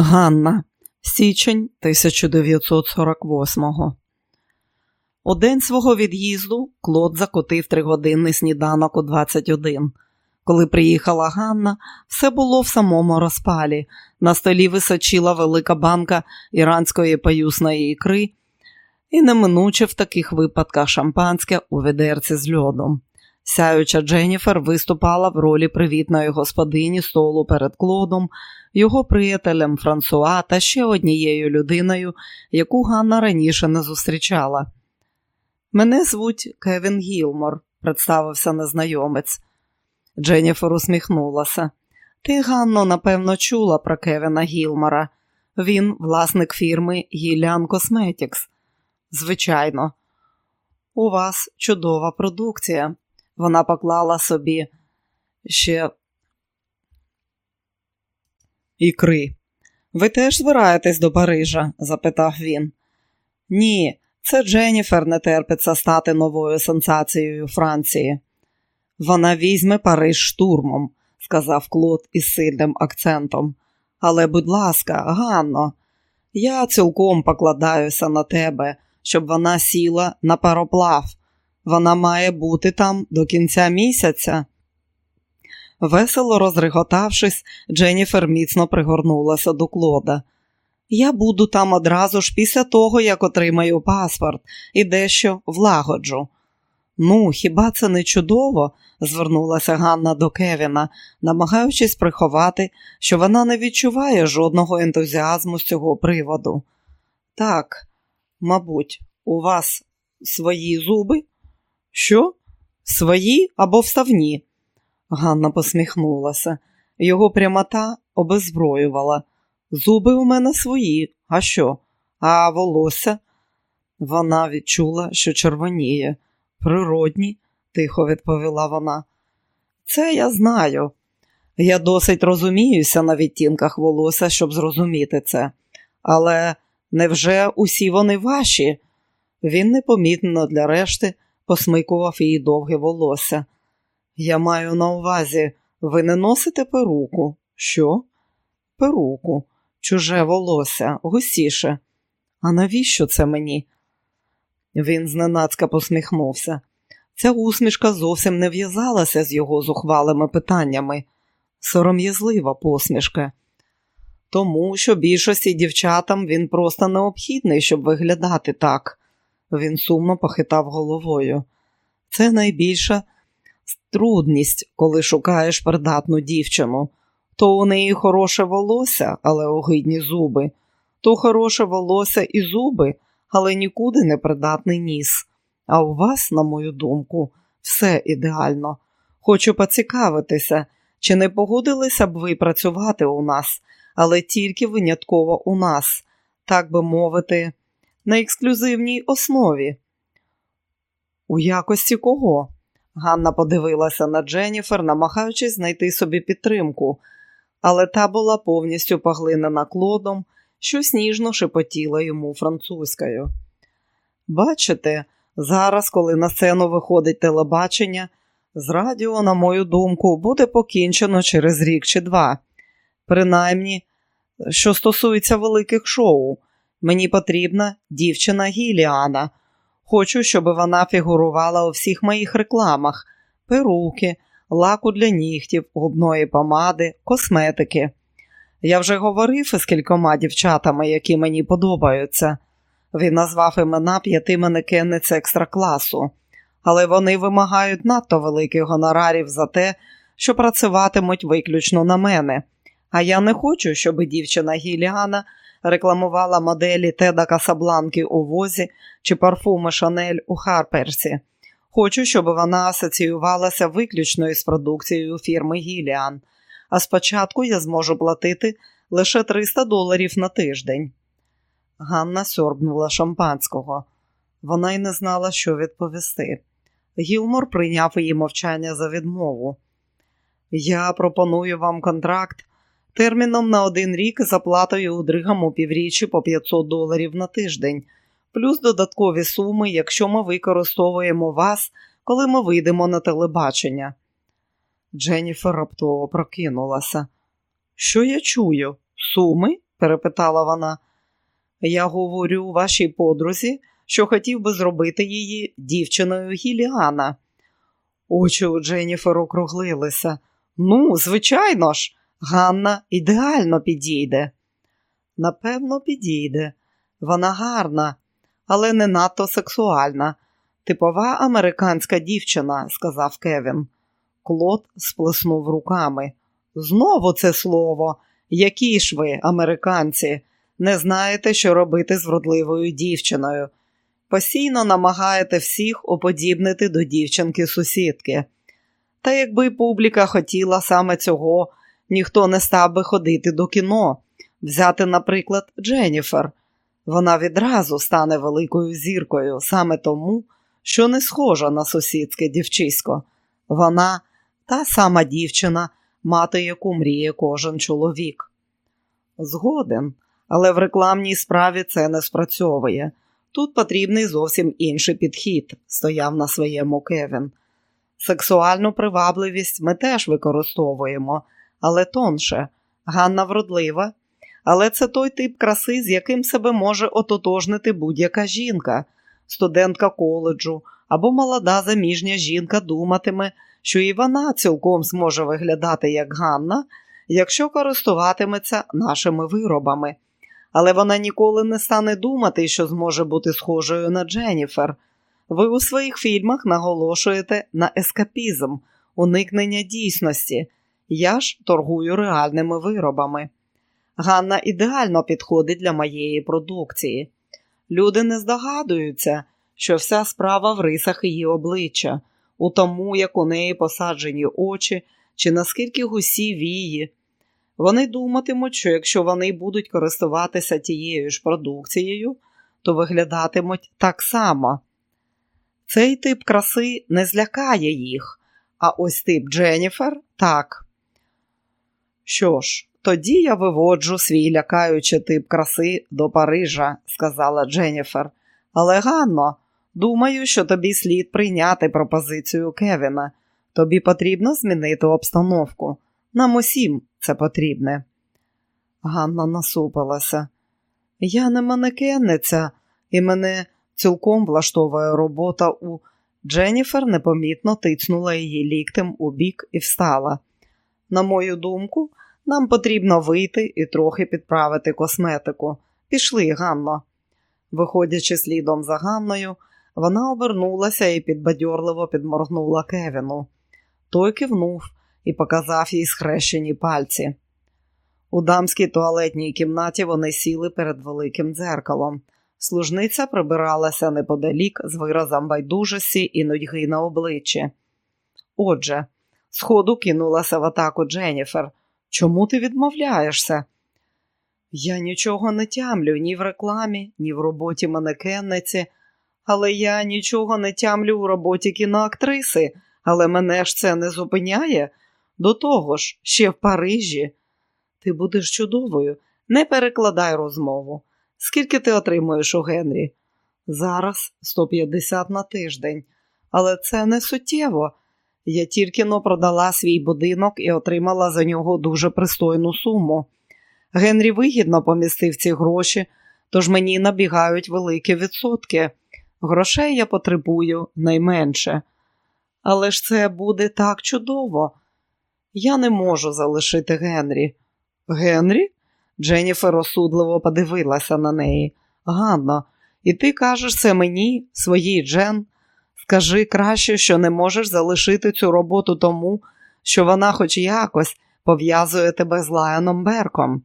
Ганна, січень 1948-го. У день свого від'їзду Клод закотив тригодинний сніданок у 21. Коли приїхала Ганна, все було в самому розпалі. На столі височила велика банка іранської паюсної ікри і неминуче в таких випадках шампанське у ведерці з льодом. Сяюча Дженніфер виступала в ролі привітної господині столу перед Клодом, його приятелем Франсуа та ще однією людиною, яку Ганна раніше не зустрічала. Мене звуть Кевін Гілмор, представився незнайомець. Дженніфер усміхнулася. Ти, Ганно, напевно, чула про Кевіна Гілмора. Він власник фірми Гіллян Косметікс. Звичайно, у вас чудова продукція. Вона поклала собі ще ікри. Ви теж збираєтесь до Парижа? запитав він. Ні, це Дженніфер не терпиться стати новою сенсацією Франції. Вона візьме Париж штурмом, сказав Клод із сильним акцентом. Але, будь ласка, Ганно, я цілком покладаюся на тебе, щоб вона сіла на пароплав. Вона має бути там до кінця місяця. Весело розреготавшись, Дженніфер міцно пригорнулася до Клода. Я буду там одразу ж після того, як отримаю паспорт і дещо влагоджу. Ну, хіба це не чудово? звернулася Ганна до Кевіна, намагаючись приховати, що вона не відчуває жодного ентузіазму з цього приводу. Так, мабуть, у вас свої зуби? Що? Свої або вставні? Ганна посміхнулася. Його прямота обезброювала. Зуби у мене свої, а що? А волосся? Вона відчула, що червоніє. Природні, тихо відповіла вона. Це я знаю. Я досить розуміюся на відтінках волосся, щоб зрозуміти це. Але невже усі вони ваші? Він непомітно для решти посмикував її довге волосся. Я маю на увазі, ви не носите перуку? Що? Перуку, чуже волосся, гусіше. А навіщо це мені? Він зненацька посміхнувся. Ця усмішка зовсім не в'язалася з його зухвалими питаннями. Сором'язлива посмішка. Тому що більшості дівчатам він просто необхідний, щоб виглядати так. Він сумно похитав головою. Це найбільша трудність, коли шукаєш придатну дівчину. То у неї хороше волосся, але огидні зуби, то хороше волосся і зуби, але нікуди не придатний ніс. А у вас, на мою думку, все ідеально. Хочу поцікавитися, чи не погодилися б ви працювати у нас, але тільки винятково у нас, так би мовити, на ексклюзивній основі. У якості кого? Ганна подивилася на Дженніфер, намагаючись знайти собі підтримку, але та була повністю поглинена клодом, що сніжно шепотіла йому французькою. Бачите, зараз, коли на сцену виходить телебачення, з радіо, на мою думку, буде покінчено через рік чи два. Принаймні, що стосується великих шоу, мені потрібна дівчина Гіліана. Хочу, щоб вона фігурувала у всіх моїх рекламах: перуки, лаку для нігтів, губної помади, косметики. Я вже говорив із кількома дівчатами, які мені подобаються. Він назвав імена п'яти манекенниць екстра класу, але вони вимагають надто великих гонорарів за те, що працюватимуть виключно на мене. А я не хочу, щоб дівчина Гіліана рекламувала моделі Теда Касабланки у возі чи парфуми Шанель у Харперсі. Хочу, щоб вона асоціювалася виключно із продукцією фірми Гіліан, а спочатку я зможу платити лише 300 доларів на тиждень. Ганна сьорбнула шампанського. Вона й не знала, що відповісти. Гілмор прийняв її мовчання за відмову. Я пропоную вам контракт терміном на один рік з оплатою у другому півріччі по 500 доларів на тиждень, плюс додаткові суми, якщо ми використовуємо вас, коли ми вийдемо на телебачення. Дженніфер раптово прокинулася. Що я чую? Суми? перепитала вона. Я говорю вашій подрузі, що хотів би зробити її дівчиною Гіліана. Очі у Дженніфер округлилися. Ну, звичайно ж, Ганна ідеально підійде. Напевно, підійде. Вона гарна, але не надто сексуальна. Типова американська дівчина, сказав Кевін. Клод сплеснув руками. Знову це слово. Які ж ви, американці, не знаєте, що робити з вродливою дівчиною. Постійно намагаєте всіх уподібнити до дівчинки сусідки. Та якби публіка хотіла саме цього, ніхто не став би ходити до кіно, взяти, наприклад, Дженніфер. Вона відразу стане великою зіркою саме тому, що не схожа на сусідське дівчисько. Вона та сама дівчина, мати яку мріє кожен чоловік. Згоден, але в рекламній справі це не спрацьовує. Тут потрібний зовсім інший підхід, стояв на своєму Кевін. Сексуальну привабливість ми теж використовуємо, але тонше. Ганна вродлива, але це той тип краси, з яким себе може ототожнити будь-яка жінка, студентка коледжу або молода заміжня жінка думатиме, що і вона цілком зможе виглядати як Ганна, якщо користуватиметься нашими виробами. Але вона ніколи не стане думати, що зможе бути схожою на Дженніфер. Ви у своїх фільмах наголошуєте на ескапізм, уникнення дійсності. Я ж торгую реальними виробами. Ганна ідеально підходить для моєї продукції. Люди не здогадуються, що вся справа в рисах її обличчя, у тому, як у неї посаджені очі, чи наскільки гусі вії. Вони думатимуть, що якщо вони будуть користуватися тією ж продукцією, то виглядатимуть так само. Цей тип краси не злякає їх, а ось тип Дженніфер так. Що ж, тоді я виводжу свій лякаючий тип краси до Парижа, сказала Дженніфер. Але Ганно, думаю, що тобі слід прийняти пропозицію Кевіна. Тобі потрібно змінити обстановку. Нам усім це потрібне. Ганна насупилася. Я не манекенниця, і мене цілком влаштовує робота у Дженніфер непомітно тицнула її ліктем у бік і встала. На мою думку, нам потрібно вийти і трохи підправити косметику. Пішли, Ганно. Виходячи слідом за Ганною, вона обернулася і підбадьорливо підморгнула Кевіну. Той кивнув і показав їй схрещені пальці. У дамській туалетній кімнаті вони сіли перед великим дзеркалом. Служниця прибиралася неподалік з виразом байдужості і нудьги на обличчі. Отже, сходу кинулася в атаку Дженніфер. Чому ти відмовляєшся? Я нічого не тямлю ні в рекламі, ні в роботі манекенниці, але я нічого не тямлю в роботі кіноактриси, але мене ж це не зупиняє. До того ж, ще в Парижі. Ти будеш чудовою, не перекладай розмову. Скільки ти отримуєш у Генрі? Зараз 150 на тиждень, але це не суттєво. Я тільки но продала свій будинок і отримала за нього дуже пристойну суму. Генрі вигідно помістив ці гроші, тож мені набігають великі відсотки. Грошей я потребую найменше. Але ж це буде так чудово. Я не можу залишити Генрі. Генрі? Дженніфер розсудливо подивилася на неї. Ганно, і ти кажеш це мені, своїй Джен? Скажи краще, що не можеш залишити цю роботу тому, що вона хоч якось пов'язує тебе з Лайоном Берком.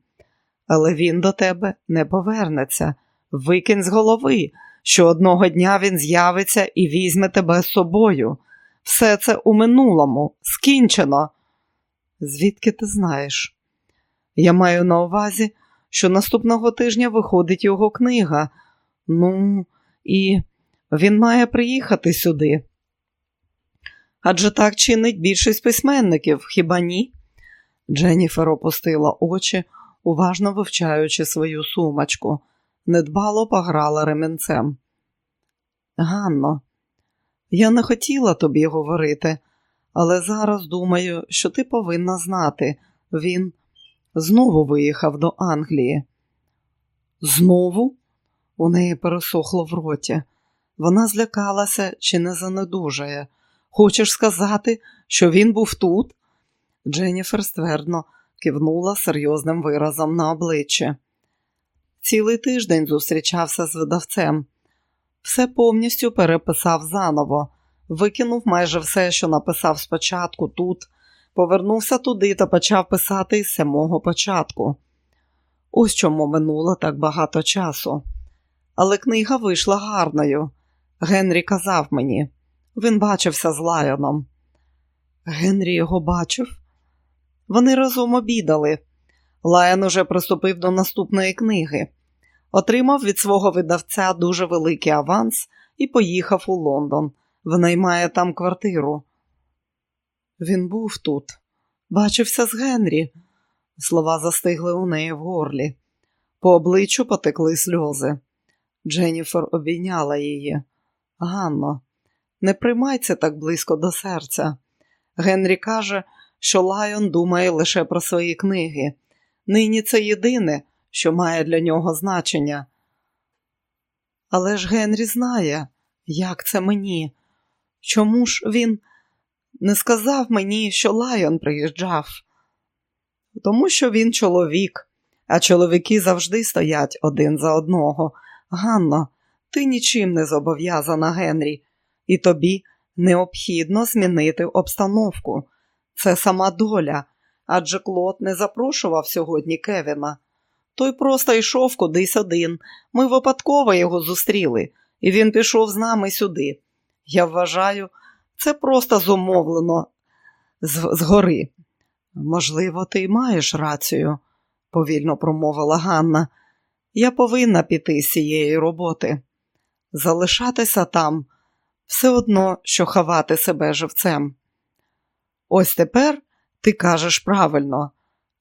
Але він до тебе не повернеться. Викинь з голови, що одного дня він з'явиться і візьме тебе з собою. Все це у минулому, скінчено. Звідки ти знаєш? Я маю на увазі, що наступного тижня виходить його книга. Ну, і він має приїхати сюди. Адже так чинить більшість письменників, хіба ні? Дженніфер опустила очі, уважно вивчаючи свою сумочку, недбало пограла ременцем. Ганно, я не хотіла тобі говорити, але зараз думаю, що ти повинна знати. Він знову виїхав до Англії. Знову? У неї пересохло в роті. Вона злякалася чи не занедужає. Хочеш сказати, що він був тут? Дженніфер ствердно кивнула серйозним виразом на обличчі. Цілий тиждень зустрічався з видавцем. Все повністю переписав заново, викинув майже все, що написав спочатку тут, повернувся туди та почав писати з самого початку. Ось чому минуло так багато часу. Але книга вийшла гарною. Генрі казав мені, він бачився з Лайоном. Генрі його бачив. Вони разом обідали. Лайон уже приступив до наступної книги, отримав від свого видавця дуже великий аванс і поїхав у Лондон. Винаймає там квартиру. Він був тут, бачився з Генрі. Слова застигли у неї в горлі. По обличчю потекли сльози. Дженніфер обійняла її. Ганно, не приймай це так близько до серця. Генрі каже, що Лайон думає лише про свої книги. Нині це єдине, що має для нього значення. Але ж Генрі знає, як це мені. Чому ж він не сказав мені, що Лайон приїжджав? Тому що він чоловік, а чоловіки завжди стоять один за одного. Ганно, ти нічим не зобов'язана Генрі, і тобі необхідно змінити обстановку. Це сама доля, адже Клод не запрошував сьогодні Кевіна. Той просто йшов кудись один. Ми випадково його зустріли, і він пішов з нами сюди. Я вважаю, це просто зумовлено з згори. Можливо, ти й маєш рацію, повільно промовила Ганна. Я повинна піти з цієї роботи. Залишатися там все одно, що ховати себе живцем. Ось тепер ти кажеш правильно,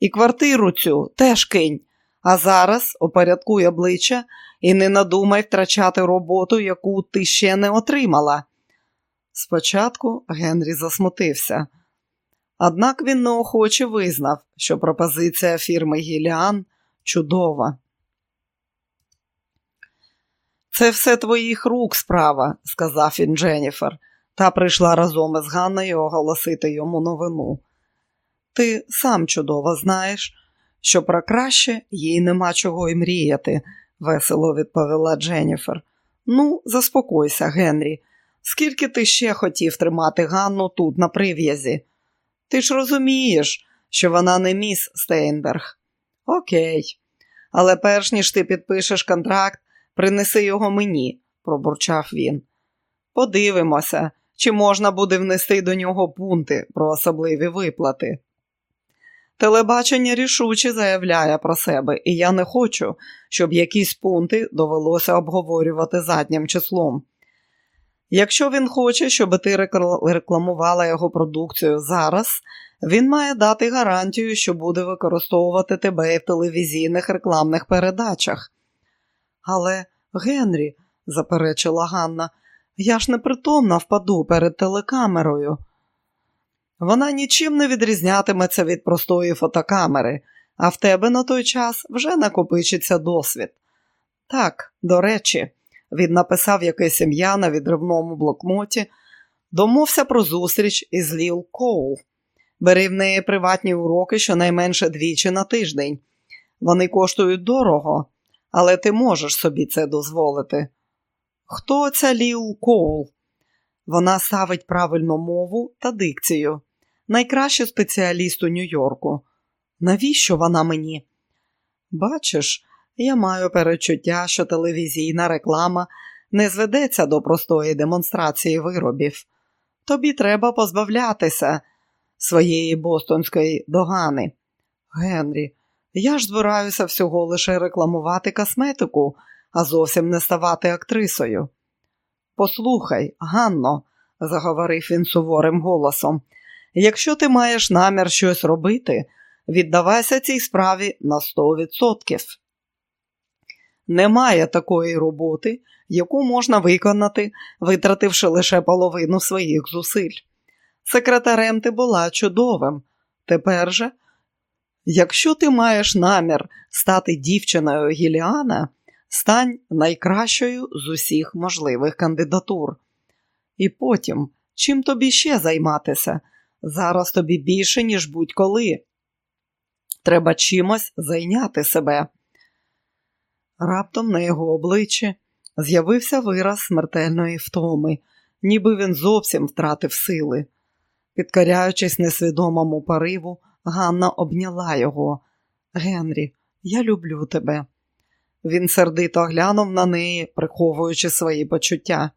і квартиру цю теж кинь, а зараз опорядкуй обличчя і не надумай втрачати роботу, яку ти ще не отримала. Спочатку Генрі засмутився, однак він неохоче визнав, що пропозиція фірми Гіліан чудова. Це все твоїх рук справа, сказав він Дженніфер, та прийшла разом із Ганною оголосити йому новину. Ти сам чудово знаєш, що про краще їй нема чого й мріяти, весело відповіла Дженніфер. Ну, заспокойся, Генрі. Скільки ти ще хотів тримати Ганну тут на прив'язі? Ти ж розумієш, що вона не міс Стейнберг. Окей, але перш ніж ти підпишеш контракт, принеси його мені, пробурчав він. Подивимося, чи можна буде внести до нього пункти про особливі виплати. Телебачення рішуче заявляє про себе, і я не хочу, щоб якісь пункти довелося обговорювати заднім числом. Якщо він хоче, щоб ти рекламувала його продукцію зараз, він має дати гарантію, що буде використовувати тебе в телевізійних рекламних передачах. Але, Генрі, заперечила Ганна, я ж непритомна впаду перед телекамерою. Вона нічим не відрізнятиметься від простої фотокамери, а в тебе на той час вже накопичиться досвід. Так, до речі, він написав якесь ім'я на відривному блокноті, домовся про зустріч із Ліл Коул. Бери в неї приватні уроки щонайменше двічі на тиждень. Вони коштують дорого, але ти можеш собі це дозволити. Хто ця Ліл Коул? Вона ставить правильну мову та дикцію. Найкращий спеціаліст у Нью-Йорку. Навіщо вона мені? Бачиш, я маю перечуття, що телевізійна реклама не зведеться до простої демонстрації виробів. Тобі треба позбавлятися своєї бостонської догани. Генрі, я ж збираюся всього лише рекламувати косметику, а зовсім не ставати актрисою. Послухай, Ганно, заговорив він суворим голосом, якщо ти маєш намір щось робити, віддавайся цій справі на 100%. Немає такої роботи, яку можна виконати, витративши лише половину своїх зусиль. Секретарем ти була чудовим. Тепер же Якщо ти маєш намір стати дівчиною Гіліана, стань найкращою з усіх можливих кандидатур. І потім, чим тобі ще займатися? Зараз тобі більше, ніж будь-коли. Треба чимось зайняти себе. Раптом на його обличчі з'явився вираз смертельної втоми, ніби він зовсім втратив сили. Підкоряючись несвідомому пориву, Ганна обняла його. Генрі, я люблю тебе. Він сердито глянув на неї, приховуючи свої почуття.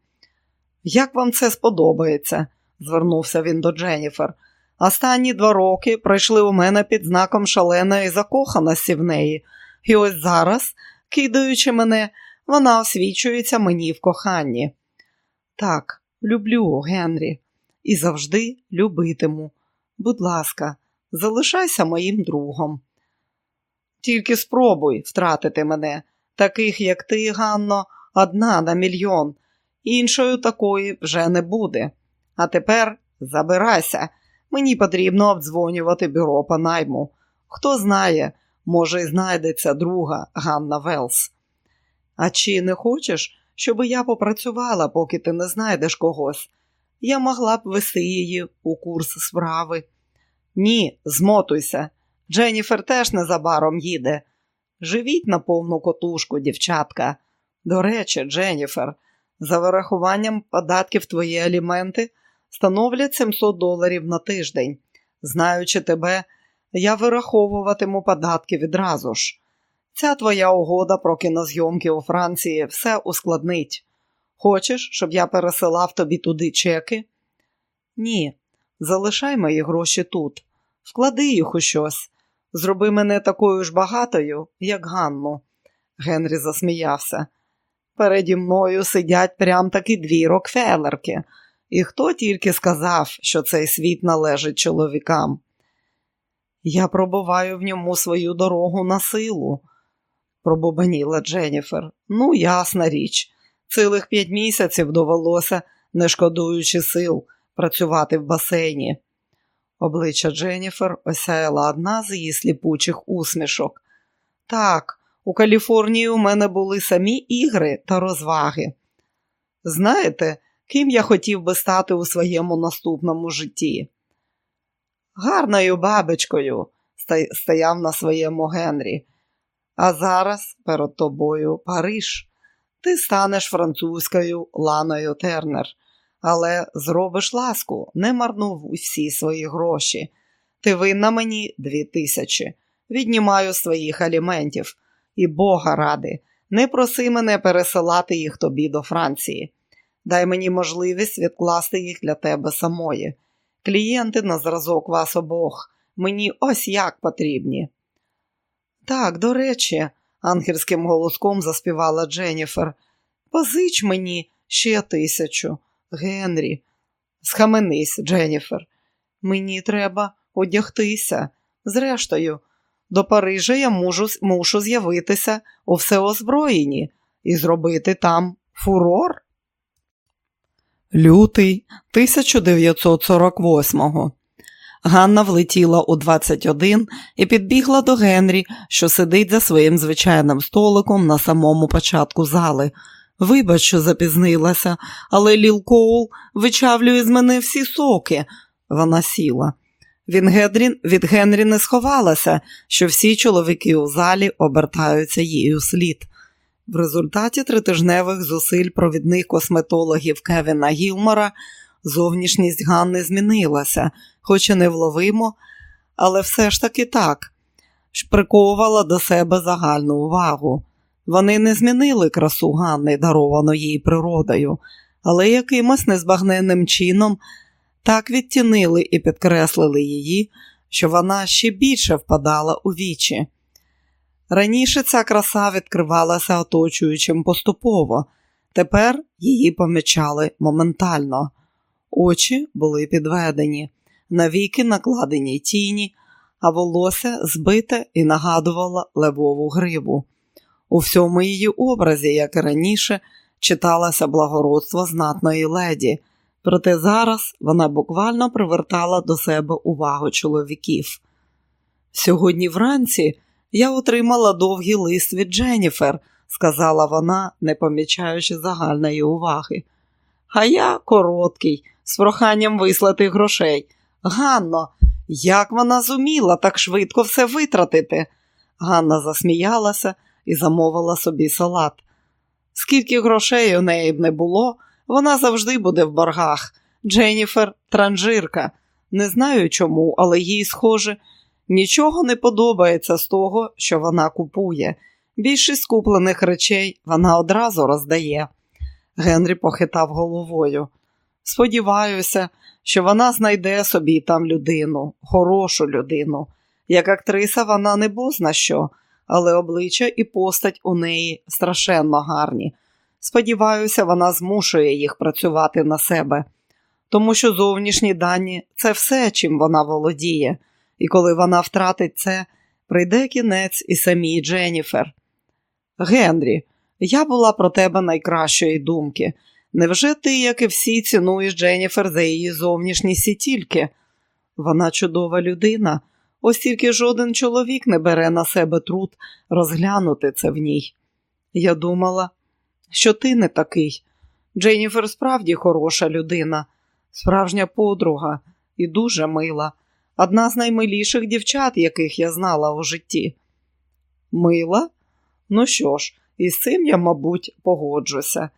Як вам це сподобається? звернувся він до Дженніфер. Останні два роки пройшли у мене під знаком шаленої закоханості в неї, і ось зараз, кидаючи мене, вона освічується мені в коханні. Так, люблю, Генрі, і завжди любитиму. Будь ласка, залишайся моїм другом. Тільки спробуй втратити мене, таких, як ти, Ганно, одна на мільйон, іншою такої вже не буде. А тепер забирайся, мені потрібно обдзвонювати бюро по найму. Хто знає, може, й знайдеться друга Ганна Велс. А чи не хочеш, щоб я попрацювала, поки ти не знайдеш когось? Я могла б вести її у курс справи. Ні, змотуйся. Дженніфер теж незабаром їде. Живіть на повну котушку, дівчатка. До речі, Дженніфер, за вирахуванням податків твої аліменти становлять 700 доларів на тиждень. Знаючи тебе, я вираховуватиму податки відразу ж. Ця твоя угода про кінозйомки у Франції все ускладнить. Хочеш, щоб я пересилав тобі туди чеки? Ні, залишай мої гроші тут, вклади їх у щось. Зроби мене такою ж багатою, як Ганну. Генрі засміявся. Переді мною сидять прям таки дві рокфелерки, і хто тільки сказав, що цей світ належить чоловікам. Я пробуваю в ньому свою дорогу на силу, пробубаніла Дженніфер. Ну, ясна річ, цілих п'ять місяців довелося, не шкодуючи сил, працювати в басейні. Обличчя Дженніфер осяяла одна з її сліпучих усмішок. Так, у Каліфорнії у мене були самі ігри та розваги. Знаєте, ким я хотів би стати у своєму наступному житті? Гарною бабочкою, стояв на своєму Генрі. А зараз перед тобою Париж. Ти станеш французькою Ланою Тернер, але зробиш ласку, не марнув всі свої гроші. Ти винна мені дві тисячі. Віднімаю своїх аліментів. І Бога ради, не проси мене пересилати їх тобі до Франції. Дай мені можливість відкласти їх для тебе самої. Клієнти на зразок вас обох. Мені ось як потрібні. Так, до речі, ангельським голоском заспівала Дженніфер. Позич мені ще тисячу. Генрі, схаменись, Дженніфер. Мені треба одягтися. Зрештою, до Парижа я можу, мушу з'явитися у всеозброєнні і зробити там фурор. Лютий 1948-го. Ганна влетіла у 21 і підбігла до Генрі, що сидить за своїм звичайним столиком на самому початку зали. Вибач, що запізнилася, але Ліл Коул вичавлює з мене всі соки. Вона сіла. Він Гедрі, від Генрі не сховалася, що всі чоловіки у залі обертаються у слід. В результаті тритижневих зусиль провідних косметологів Кевіна Гілмора зовнішність Ганни змінилася, хоч і невловимо, але все ж таки так, приковувала до себе загальну увагу. Вони не змінили красу Ганни, даровану їй природою, але якимось незбагненним чином так відтінили і підкреслили її, що вона ще більше впадала у вічі. Раніше ця краса відкривалася оточуючим поступово, тепер її помічали моментально. Очі були підведені, навіки накладені тіні, а волосся збите і нагадувало левову гриву. У всьому її образі, як і раніше, читалося благородство знатної леді, проте зараз вона буквально привертала до себе увагу чоловіків. Сьогодні вранці я отримала довгий лист від Дженніфер, сказала вона, не помічаючи загальної уваги. А я короткий, з проханням вислати грошей. Ганно, як вона зуміла так швидко все витратити? Ганна засміялася і замовила собі салат. Скільки грошей у неї б не було, вона завжди буде в боргах. Дженніфер транжирка. Не знаю чому, але їй, схоже, нічого не подобається з того, що вона купує. Більшість куплених речей вона одразу роздає. Генрі похитав головою. Сподіваюся, що вона знайде собі там людину, хорошу людину. Як актриса вона не бозна що, але обличчя і постать у неї страшенно гарні. Сподіваюся, вона змушує їх працювати на себе, тому що зовнішні дані це все, чим вона володіє, і коли вона втратить це, прийде кінець і самій Дженніфер. Генрі, я була про тебе найкращої думки. Невже ти, як і всі, цінуєш Дженніфер за її зовнішність тільки? Вона чудова людина, ось тільки жоден чоловік не бере на себе труд розглянути це в ній. Я думала, що ти не такий. Дженніфер справді хороша людина, справжня подруга і дуже мила, одна з наймиліших дівчат, яких я знала у житті. Мила? Ну що ж, із цим я, мабуть, погоджуся.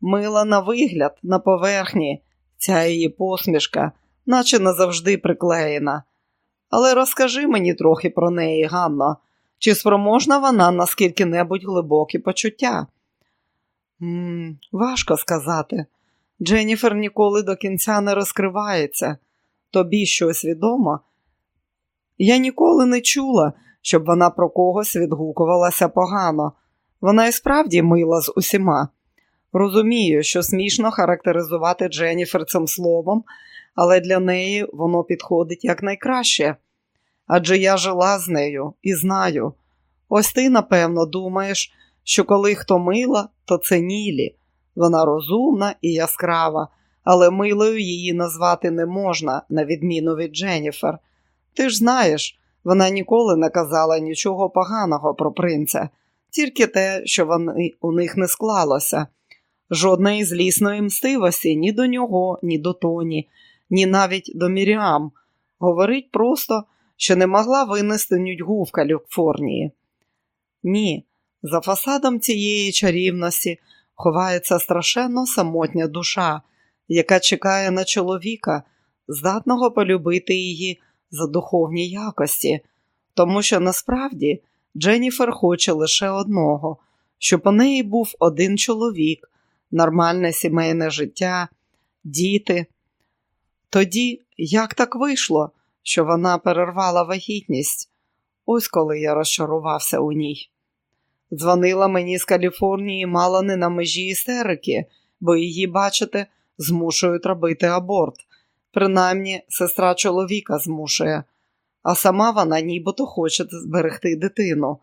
Мила на вигляд, на поверхні, ця її посмішка, наче назавжди приклеєна. Але розкажи мені трохи про неї, Ганно, чи спроможна вона на скільки-небудь глибокі почуття? М -м, важко сказати. Дженніфер ніколи до кінця не розкривається. Тобі щось відомо? Я ніколи не чула, щоб вона про когось відгукувалася погано. Вона і справді мила з усіма. Розумію, що смішно характеризувати Дженніфер цим словом, але для неї воно підходить якнайкраще. Адже я жила з нею і знаю. Ось ти, напевно, думаєш, що коли хто мила, то це Нілі. Вона розумна і яскрава, але милою її назвати не можна, на відміну від Дженніфер. Ти ж знаєш, вона ніколи не казала нічого поганого про принця, тільки те, що вони, у них не склалося. Жодної злісної мстивості ні до нього, ні до Тоні, ні навіть до Міріам. Говорить просто, що не могла винести нудьгу в Каліфорнії. Ні, за фасадом цієї чарівності ховається страшенно самотня душа, яка чекає на чоловіка, здатного полюбити її за духовні якості, тому що насправді Дженніфер хоче лише одного, щоб у неї був один чоловік, нормальне сімейне життя, діти. Тоді як так вийшло, що вона перервала вагітність? Ось коли я розчарувався у ній. Дзвонила мені з Каліфорнії мало не на межі істерики, бо її, бачите, змушують робити аборт. Принаймні, сестра чоловіка змушує, а сама вона нібито хоче зберегти дитину.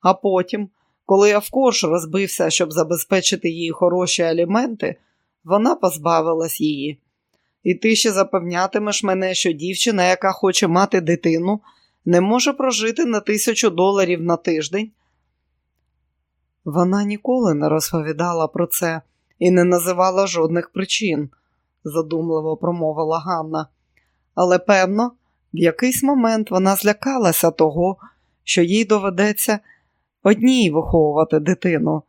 А потім, коли я в корж розбився, щоб забезпечити їй хороші аліменти, вона позбавилась її. І ти ще запевнятимеш мене, що дівчина, яка хоче мати дитину, не може прожити на тисячу доларів на тиждень. Вона ніколи не розповідала про це і не називала жодних причин, задумливо промовила Ганна. Але, певно, в якийсь момент вона злякалася того, що їй доведеться одній виховувати дитину.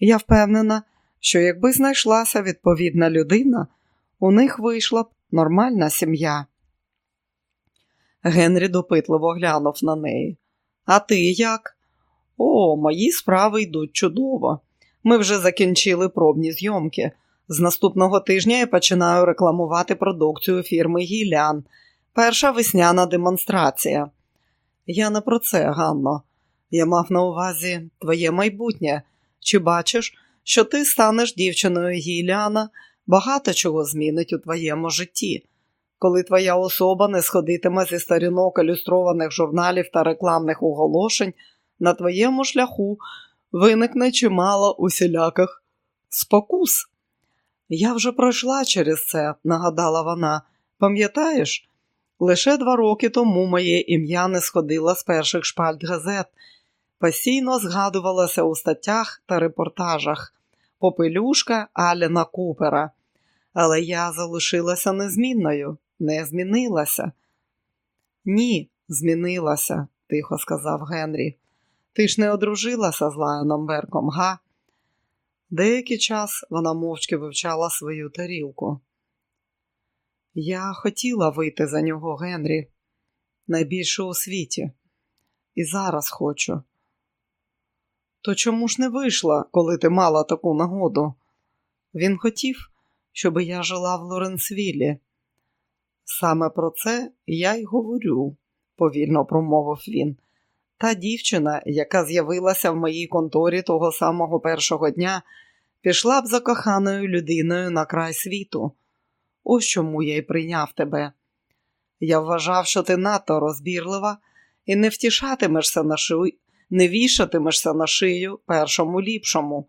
Я впевнена, що якби знайшлася відповідна людина, у них вийшла б нормальна сім'я. Генрі допитливо глянув на неї. А ти як? О, мої справи йдуть чудово. Ми вже закінчили пробні зйомки. З наступного тижня я починаю рекламувати продукцію фірми Гілян. Перша весняна демонстрація. Я не про це, Ганно. Я мав на увазі твоє майбутнє. Чи бачиш, що ти станеш дівчиною Гіляна, багато чого змінить у твоєму житті. Коли твоя особа не сходитиме зі сторінок ілюстрованих журналів та рекламних оголошень, на твоєму шляху виникне чимало усіляких спокус. Я вже пройшла через це, нагадала вона. Пам'ятаєш, Лише два роки тому моє ім'я не сходило з перших шпальт газет, постійно згадувалося у статтях та репортажах попелюшка Аліна Купера. Але я залишилася незмінною, не змінилася. Ні, змінилася, тихо сказав Генрі. Ти ж не одружилася з Лайоном Берком, га? Деякий час вона мовчки вивчала свою тарілку. Я хотіла вийти за нього, Генрі, найбільше у світі, і зараз хочу. То чому ж не вийшла, коли ти мала таку нагоду? Він хотів, щоб я жила в Лоренсвілі. Саме про це я й говорю, повільно промовив він. Та дівчина, яка з'явилася в моїй конторі того самого першого дня, пішла б за коханою людиною на край світу. Ось чому я й прийняв тебе. Я вважав, що ти надто розбірлива і не втішатимешся на шию, не вішатимешся на шию першому ліпшому.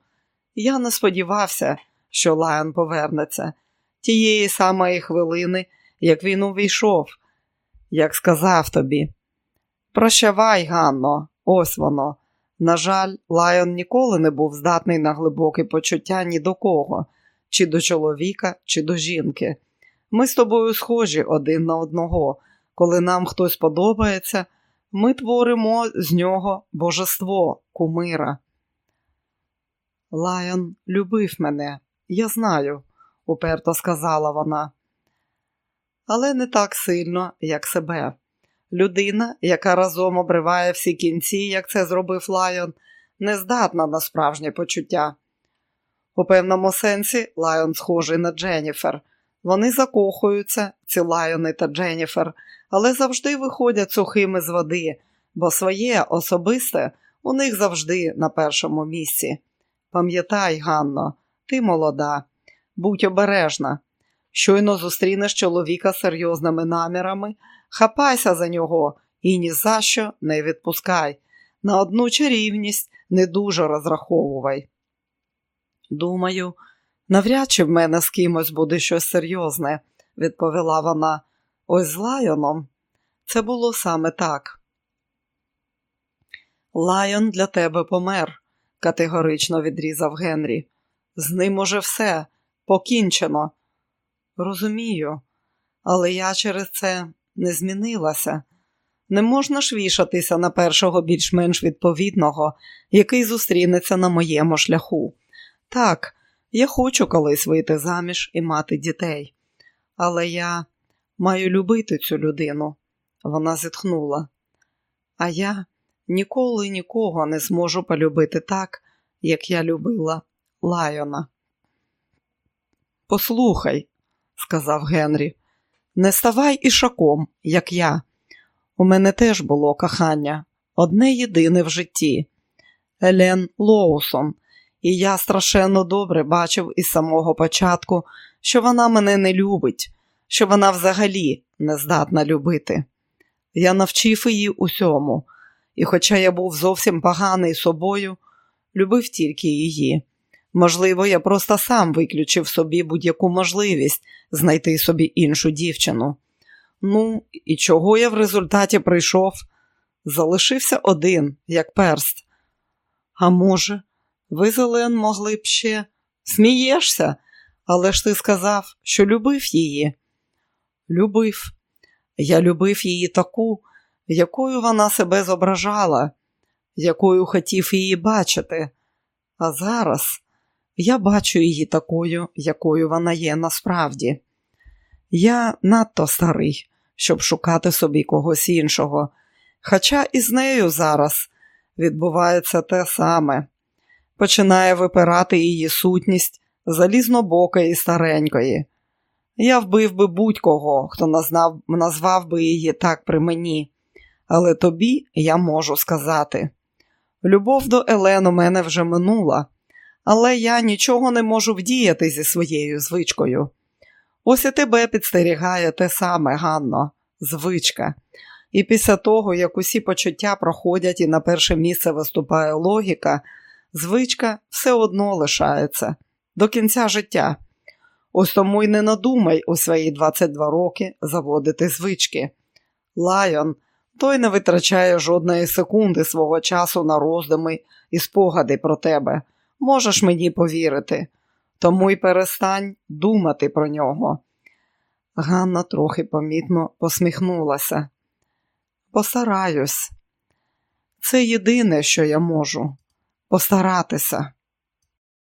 Я не сподівався, що Лайон повернеться тієї самої хвилини, як він увійшов, як сказав тобі. Прощавай, Ганно, ось воно. На жаль, Лайон ніколи не був здатний на глибоке почуття ні до кого, чи до чоловіка, чи до жінки. Ми з тобою схожі один на одного. Коли нам хтось подобається, ми творимо з нього божество, кумира. Лайон любив мене, я знаю, уперто сказала вона, але не так сильно, як себе. Людина, яка разом обриває всі кінці, як це зробив Лайон, не здатна на справжнє почуття. У певному сенсі Лайон схожий на Дженніфер. Вони закохуються, ці Лайони та Дженніфер, але завжди виходять сухими з води, бо своє особисте у них завжди на першому місці. Пам'ятай, Ганно, ти молода, будь обережна. Щойно зустрінеш чоловіка серйозними намірами, хапайся за нього і ні за що не відпускай. На одну чарівність не дуже розраховувай. Думаю, навряд чи в мене з кимось буде щось серйозне, відповіла вона. Ось з Лайоном. Це було саме так. Лайон для тебе помер, категорично відрізав Генрі. З ним уже все покінчено. Розумію, але я через це не змінилася. Не можна ж вішатися на першого більш-менш відповідного, який зустрінеться на моєму шляху. Так, я хочу колись вийти заміж і мати дітей, але я маю любити цю людину. Вона зітхнула. А я ніколи нікого не зможу полюбити так, як я любила Лайона. Послухай, сказав Генрі, не ставай ішаком, як я. У мене теж було кохання, одне єдине в житті. Елен Лоусон, і я страшенно добре бачив із самого початку, що вона мене не любить, що вона взагалі не здатна любити. Я навчив її усьому, і, хоча я був зовсім поганий собою, любив тільки її. Можливо, я просто сам виключив собі будь-яку можливість знайти собі іншу дівчину. Ну, і чого я в результаті прийшов? Залишився один, як перст. А може, ви, Зелен, могли б ще смієшся, але ж ти сказав, що любив її. Любив. Я любив її таку, якою вона себе зображала, якою хотів її бачити. А зараз я бачу її такою, якою вона є насправді. Я надто старий, щоб шукати собі когось іншого, хоча і з нею зараз відбувається те саме. Починає випирати її сутність залізнобокої старенької. Я вбив би будь-кого, хто назнав, назвав би її так при мені, але тобі я можу сказати. Любов до Елен у мене вже минула але я нічого не можу вдіяти зі своєю звичкою. Ось і тебе підстерігає те саме, Ганно, звичка. І після того, як усі почуття проходять і на перше місце виступає логіка, звичка все одно лишається до кінця життя. Ось тому й не надумай у свої 22 роки заводити звички. Лайон, той не витрачає жодної секунди свого часу на роздуми і спогади про тебе. Можеш мені повірити, тому й перестань думати про нього. Ганна трохи помітно посміхнулася. Постараюсь. Це єдине, що я можу постаратися.